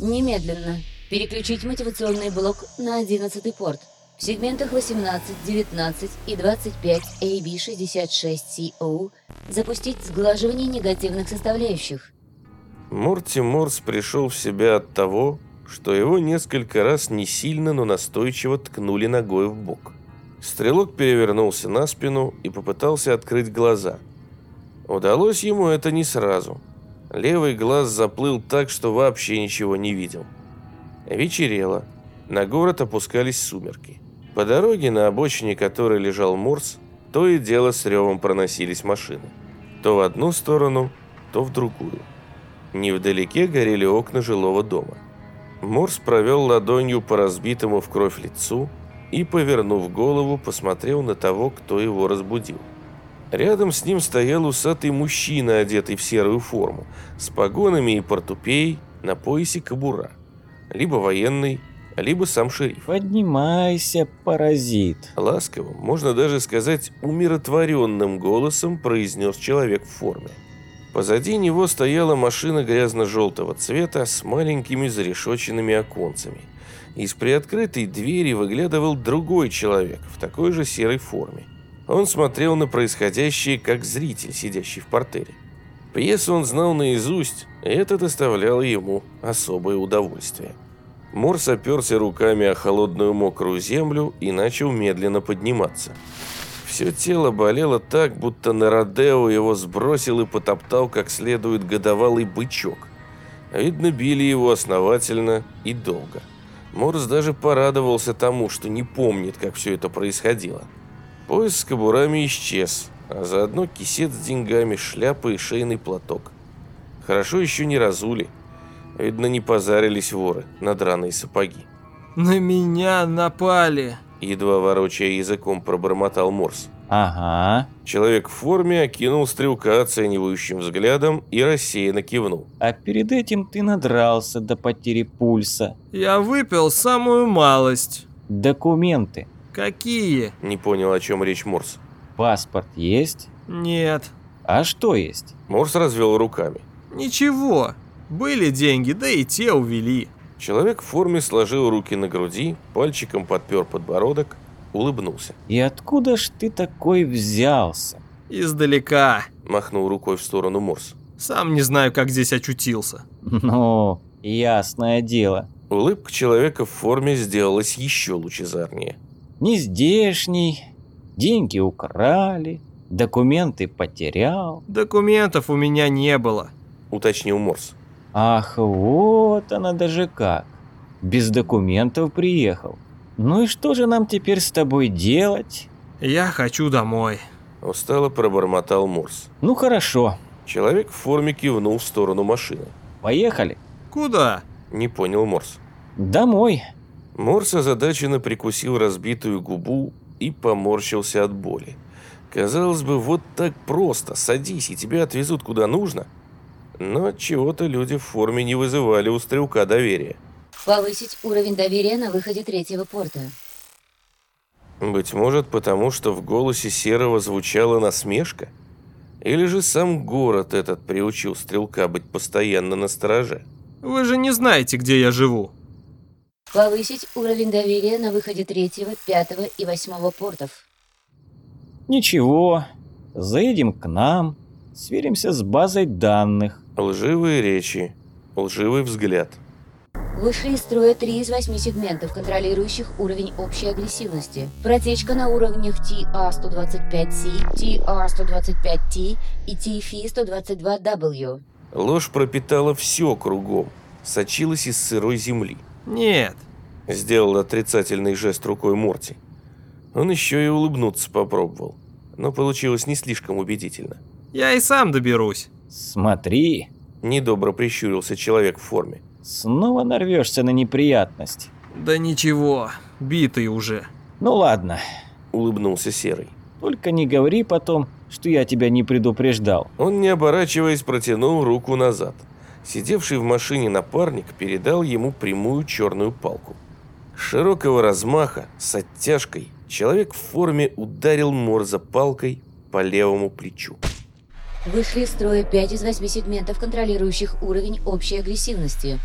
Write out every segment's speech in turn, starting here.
Немедленно. Переключить мотивационный блок на 11 порт. В сегментах 18, 19 и 25 AB66CO запустить сглаживание негативных составляющих. Морти Морс пришел в себя от того, что его несколько раз не сильно, но настойчиво ткнули ногой в бок. Стрелок перевернулся на спину и попытался открыть глаза. Удалось ему это не сразу. Левый глаз заплыл так, что вообще ничего не видел. Вечерело. На город опускались сумерки. По дороге, на обочине которой лежал Морс, то и дело с ревом проносились машины. То в одну сторону, то в другую. Невдалеке горели окна жилого дома. Морс провел ладонью по разбитому в кровь лицу и, повернув голову, посмотрел на того, кто его разбудил. Рядом с ним стоял усатый мужчина, одетый в серую форму, с погонами и портупеей, на поясе кобура. Либо военный, либо сам шериф. «Поднимайся, паразит!» Ласковым, можно даже сказать умиротворенным голосом произнес человек в форме. Позади него стояла машина грязно-желтого цвета с маленькими зарешоченными оконцами. Из приоткрытой двери выглядывал другой человек в такой же серой форме. Он смотрел на происходящее как зритель, сидящий в портере. Пьесу он знал наизусть, и это доставляло ему особое удовольствие. Морс оперся руками о холодную мокрую землю и начал медленно подниматься. Все тело болело так, будто на его сбросил и потоптал как следует годовалый бычок. Видно, били его основательно и долго. Морс даже порадовался тому, что не помнит, как все это происходило. Пояс с кобурами исчез, а заодно кисет с деньгами, шляпа и шейный платок. Хорошо еще не разули. Видно, не позарились воры на драные сапоги. «На меня напали!» Едва ворочая языком пробормотал Морс. «Ага. Человек в форме окинул стрелка оценивающим взглядом и рассеянно кивнул. А перед этим ты надрался до потери пульса. «Я выпил самую малость». Документы. «Какие?» Не понял, о чем речь Морс. Паспорт есть? «Нет». А что есть? Морс развел руками. «Ничего. Были деньги, да и те увели». Человек в форме сложил руки на груди, пальчиком подпер подбородок, улыбнулся. И откуда ж ты такой взялся? «Издалека». Махнул рукой в сторону Морс. Сам не знаю, как здесь очутился. Ну, ясное дело. Улыбка человека в форме сделалась еще лучезарнее. Не здешний, деньги украли, документы потерял. Документов у меня не было. Уточнил Морс. Ах, вот она даже как. Без документов приехал. Ну и что же нам теперь с тобой делать? Я хочу домой. Устало пробормотал Морс. Ну хорошо, Человек в форме кивнул в сторону машины. поехали. Куда? Не понял Морс. Домой. Морс озадаченно прикусил разбитую губу и поморщился от боли. Казалось бы, вот так просто, садись, и тебя отвезут куда нужно. Но от чего-то люди в форме не вызывали у стрелка доверия. Повысить уровень доверия на выходе третьего порта. Быть может, потому что в голосе Серого звучала насмешка? Или же сам город этот приучил стрелка быть постоянно на стороже? Вы же не знаете, где я живу. Повысить уровень доверия на выходе третьего, пятого и восьмого портов. Ничего, заедем к нам, сверимся с базой данных. Лживые речи, лживый взгляд. Вышли из строя три из восьми сегментов, контролирующих уровень общей агрессивности. Протечка на уровнях TA-125C, TR-125T и TFI-122W. Ложь пропитала все кругом, сочилась из сырой земли. Нет. Сделал отрицательный жест рукой Морти. Он еще и улыбнуться попробовал, но получилось не слишком убедительно. Я и сам доберусь. Смотри, Недобро прищурился человек в форме. снова нарвешься на неприятность. Да ничего, битый уже. Ну ладно, Улыбнулся Серый. только не говори потом, что я тебя не предупреждал. Он, не оборачиваясь, протянул руку назад. Сидевший в машине напарник передал ему прямую черную палку. Широкого размаха, с оттяжкой, человек в форме ударил Морза палкой по левому плечу. Вышли из строя пять из восьми сегментов, контролирующих уровень общей агрессивности.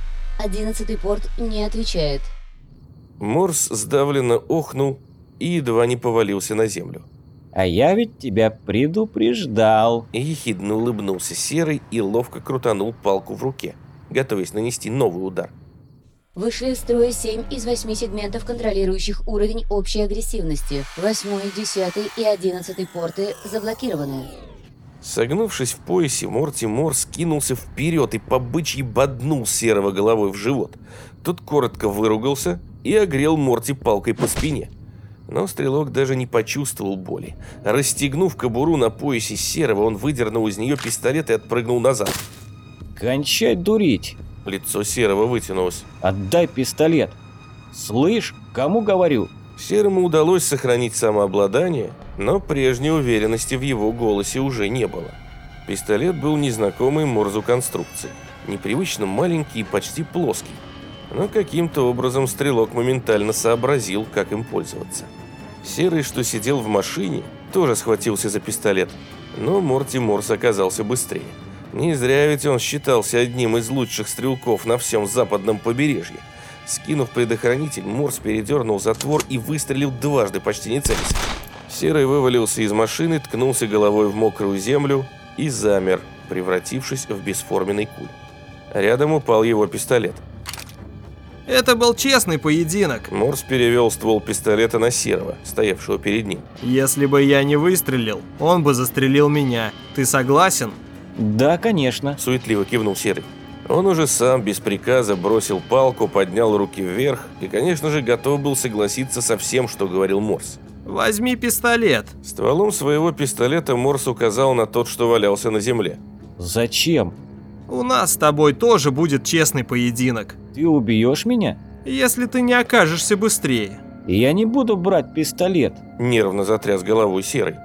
Одиннадцатый порт не отвечает. Морс сдавленно охнул и едва не повалился на землю. А я ведь тебя предупреждал. Ехидно улыбнулся Серый и ловко крутанул палку в руке, готовясь нанести новый удар. Вышли из строя 7 из 8 сегментов, контролирующих уровень общей агрессивности. 8, 10 и 11 порты заблокированы. Согнувшись в поясе, Морти Морс кинулся вперед и по бычьи боднул Серого головой в живот. Тот коротко выругался и огрел Морти палкой по спине. Но стрелок даже не почувствовал боли. Расстегнув кобуру на поясе Серого, он выдернул из нее пистолет и отпрыгнул назад. Кончай дурить. Лицо Серого вытянулось. Отдай пистолет. Слышь, кому говорю? Серому удалось сохранить самообладание, но прежней уверенности в его голосе уже не было. Пистолет был незнакомой Морзу конструкции, непривычно маленький и почти плоский. Но каким-то образом стрелок моментально сообразил, как им пользоваться. Серый, что сидел в машине, тоже схватился за пистолет, но Морти Морс оказался быстрее. Не зря ведь он считался одним из лучших стрелков на всем западном побережье. Скинув предохранитель, Морс передернул затвор и выстрелил дважды, почти не целясь. Серый вывалился из машины, ткнулся головой в мокрую землю и замер, превратившись в бесформенный куль. Рядом упал его пистолет. Это был честный поединок. Морс перевел ствол пистолета на Серого, стоявшего перед ним. Если бы я не выстрелил, он бы застрелил меня. Ты согласен? Да, конечно. Суетливо кивнул Серый. Он уже сам без приказа бросил палку, поднял руки вверх и, конечно же, готов был согласиться со всем, что говорил Морс. Возьми пистолет. Стволом своего пистолета Морс указал на тот, что валялся на земле. Зачем? У нас с тобой тоже будет честный поединок. Ты убьешь меня? Если ты не окажешься быстрее. Я не буду брать пистолет. Нервно затряс головой Серый.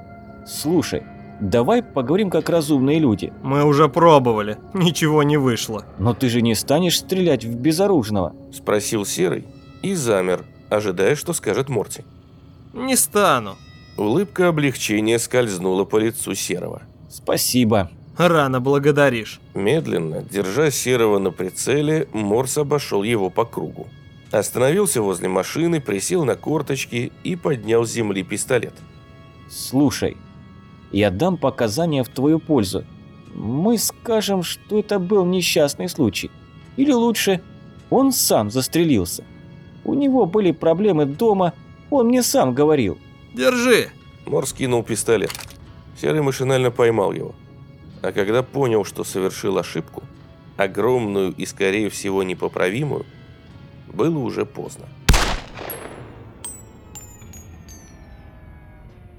Слушай, давай поговорим как разумные люди. Мы уже пробовали, ничего не вышло. Но ты же не станешь стрелять в безоружного. Спросил Серый и замер, ожидая, что скажет Морти. Не стану. Улыбка облегчения скользнула по лицу Серого. Спасибо. Рано благодаришь. Медленно, держа Серого на прицеле, Морс обошел его по кругу. Остановился возле машины, присел на корточки и поднял с земли пистолет. Слушай, я дам показания в твою пользу. Мы скажем, что это был несчастный случай. Или лучше, он сам застрелился. У него были проблемы дома, он мне сам говорил. Держи. Морс кинул пистолет. Серый машинально поймал его. А когда понял, что совершил ошибку, огромную и, скорее всего, непоправимую, было уже поздно.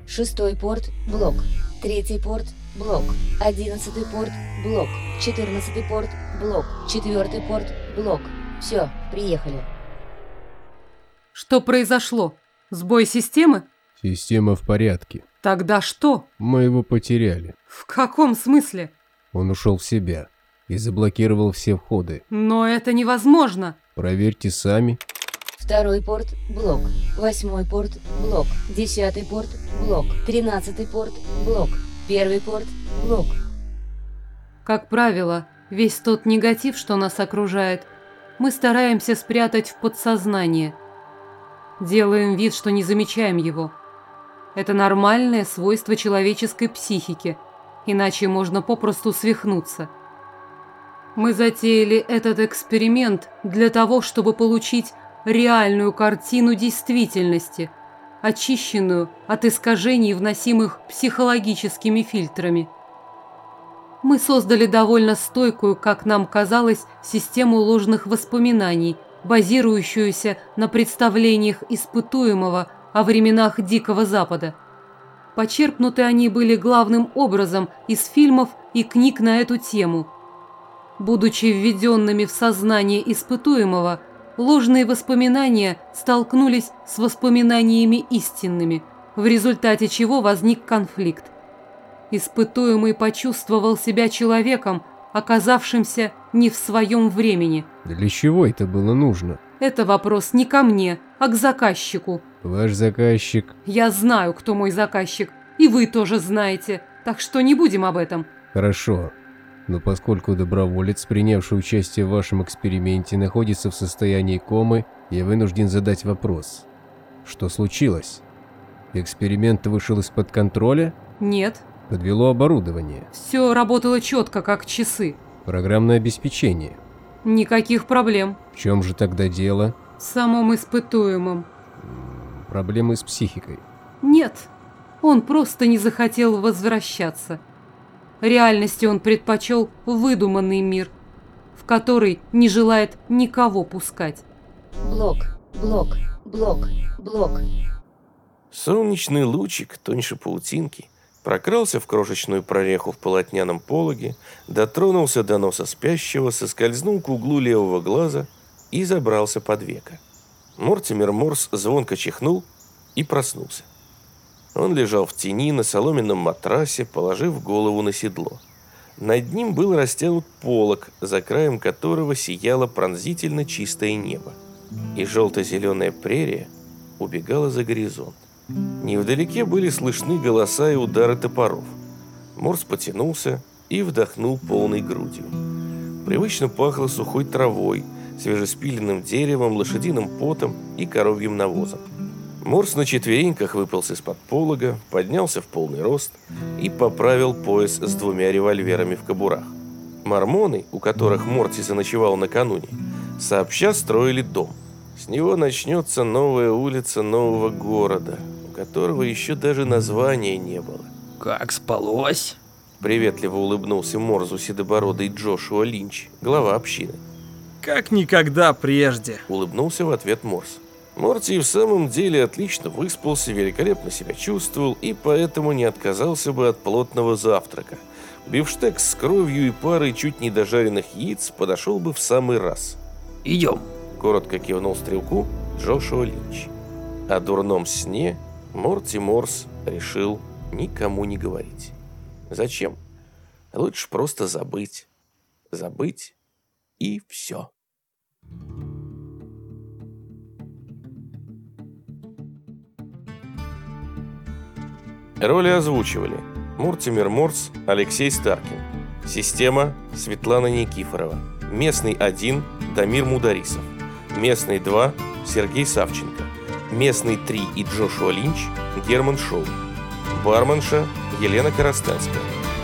Шестой порт – блок. Третий порт – блок. Одиннадцатый порт – блок. Четырнадцатый порт – блок. Четвертый порт – блок. Все, приехали. Что произошло? Сбой системы? Система в порядке. Тогда что? Мы его потеряли. В каком смысле? Он ушел в себя и заблокировал все входы. Но это невозможно. Проверьте сами. Второй порт – блок. Восьмой порт – блок. Десятый порт – блок. Тринадцатый порт – блок. Первый порт – блок. Как правило, весь тот негатив, что нас окружает, мы стараемся спрятать в подсознание. Делаем вид, что не замечаем его. Это нормальное свойство человеческой психики, иначе можно попросту свихнуться. Мы затеяли этот эксперимент для того, чтобы получить реальную картину действительности, очищенную от искажений, вносимых психологическими фильтрами. Мы создали довольно стойкую, как нам казалось, систему ложных воспоминаний, базирующуюся на представлениях испытуемого о временах Дикого Запада. Почерпнуты они были главным образом из фильмов и книг на эту тему. Будучи введенными в сознание испытуемого, ложные воспоминания столкнулись с воспоминаниями истинными, в результате чего возник конфликт. Испытуемый почувствовал себя человеком, оказавшимся не в своем времени. Для чего это было нужно? Это вопрос не ко мне, а к заказчику. Ваш заказчик... Я знаю, кто мой заказчик, и вы тоже знаете, так что не будем об этом. Хорошо. Но поскольку доброволец, принявший участие в вашем эксперименте, находится в состоянии комы, я вынужден задать вопрос. Что случилось? Эксперимент вышел из-под контроля? Нет, Подвело оборудование. все работало четко, как часы. Программное обеспечение. Никаких проблем. В чем же тогда дело? В самом испытуемом. Проблемы с психикой. Нет, он просто не захотел возвращаться. Реальности он предпочел выдуманный мир, в который не желает никого пускать. Блок, блок, блок, блок. Солнечный лучик, тоньше паутинки, прокрался в крошечную прореху в полотняном пологе, дотронулся до носа спящего, соскользнул к углу левого глаза и забрался под века. Мортимер Морс звонко чихнул и проснулся. Он лежал в тени на соломенном матрасе, положив голову на седло. Над ним был растянут полог, за краем которого сияло пронзительно чистое небо. И желто-зеленая прерия убегала за горизонт. Невдалеке были слышны голоса и удары топоров. Морс потянулся и вдохнул полной грудью. Привычно пахло сухой травой, свежеспиленным деревом, лошадиным потом и коровьим навозом. Морс на четвереньках выполз из-под полога, поднялся в полный рост и поправил пояс с двумя револьверами в кобурах. Мормоны, у которых Морти заночевал накануне, сообща строили дом. С него начнется новая улица нового города, которого еще даже названия не было. Как спалось? Приветливо улыбнулся Морзу седобородый Джошуа Линч, глава общины. Как никогда прежде. Улыбнулся в ответ Морс. Морти и в самом деле отлично выспался, великолепно себя чувствовал и поэтому не отказался бы от плотного завтрака. Бифштекс с кровью и парой чуть не дожаренных яиц подошел бы в самый раз. Идем. Коротко кивнул стрелку Джошуа Линч. О дурном сне Морти Морс решил никому не говорить. Зачем? Лучше просто забыть. Забыть и все. Роли озвучивали Муртимир Морс, Алексей Старкин. Система Светлана Никифорова. Местный 1 Дамир Мударисов. Местный 2 Сергей Савченко. Местный 3 и Джошуа Линч Герман Шоу. Барменша Елена Коростенская.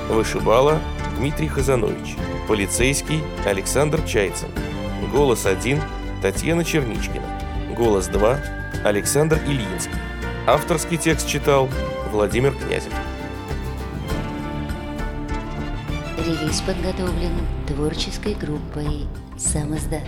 Вышибала Дмитрий Хазанович. Полицейский Александр Чайцин. Голос 1 Татьяна Черничкина. Голос 2 Александр Ильинский. Авторский текст читал Владимир Князев. Релиз подготовлен творческой группой «Самоздат».